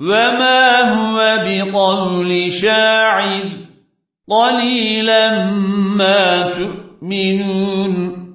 وما هو بقول شاعر قليلا ما تؤمنون